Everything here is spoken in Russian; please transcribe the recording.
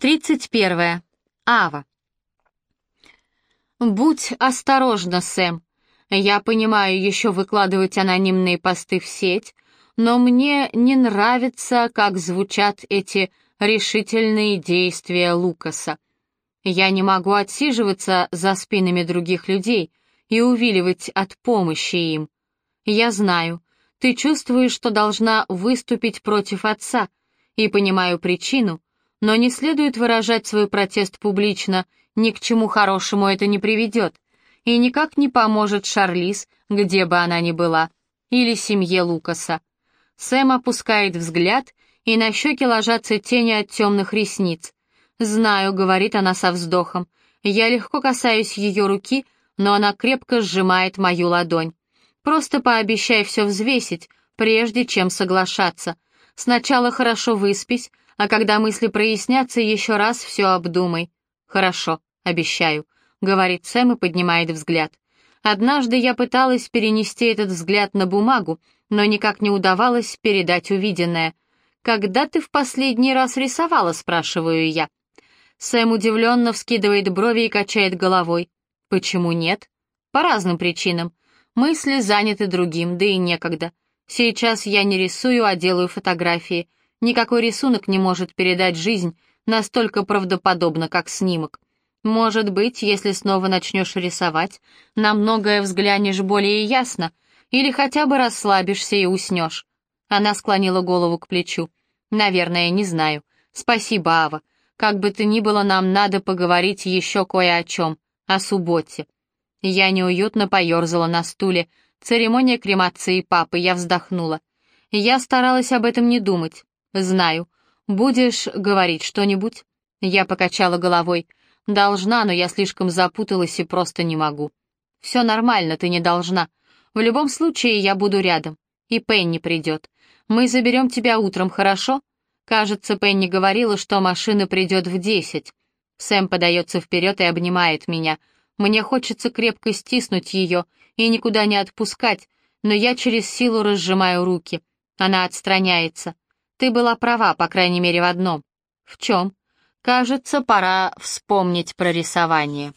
31. Ава. «Будь осторожна, Сэм. Я понимаю еще выкладывать анонимные посты в сеть, но мне не нравится, как звучат эти решительные действия Лукаса. Я не могу отсиживаться за спинами других людей и увиливать от помощи им. Я знаю, ты чувствуешь, что должна выступить против отца, и понимаю причину, но не следует выражать свой протест публично, ни к чему хорошему это не приведет, и никак не поможет Шарлиз, где бы она ни была, или семье Лукаса. Сэм опускает взгляд, и на щеке ложатся тени от темных ресниц. «Знаю», — говорит она со вздохом, — «я легко касаюсь ее руки, но она крепко сжимает мою ладонь. Просто пообещай все взвесить, прежде чем соглашаться. Сначала хорошо выспись, а когда мысли прояснятся, еще раз все обдумай. Хорошо, обещаю, говорит Сэм и поднимает взгляд. Однажды я пыталась перенести этот взгляд на бумагу, но никак не удавалось передать увиденное. «Когда ты в последний раз рисовала?» — спрашиваю я. Сэм удивленно вскидывает брови и качает головой. «Почему нет?» «По разным причинам. Мысли заняты другим, да и некогда. Сейчас я не рисую, а делаю фотографии. Никакой рисунок не может передать жизнь настолько правдоподобно, как снимок. Может быть, если снова начнешь рисовать, на многое взглянешь более ясно, или хотя бы расслабишься и уснешь. Она склонила голову к плечу. Наверное, не знаю. Спасибо, Ава. Как бы то ни было, нам надо поговорить еще кое о чем. О субботе. Я неуютно поерзала на стуле. Церемония кремации папы, я вздохнула. Я старалась об этом не думать. «Знаю. Будешь говорить что-нибудь?» Я покачала головой. «Должна, но я слишком запуталась и просто не могу». «Все нормально, ты не должна. В любом случае я буду рядом. И Пенни придет. Мы заберем тебя утром, хорошо?» Кажется, Пенни говорила, что машина придет в десять. Сэм подается вперед и обнимает меня. Мне хочется крепко стиснуть ее и никуда не отпускать, но я через силу разжимаю руки. Она отстраняется. Ты была права, по крайней мере, в одном. В чем? Кажется, пора вспомнить про рисование.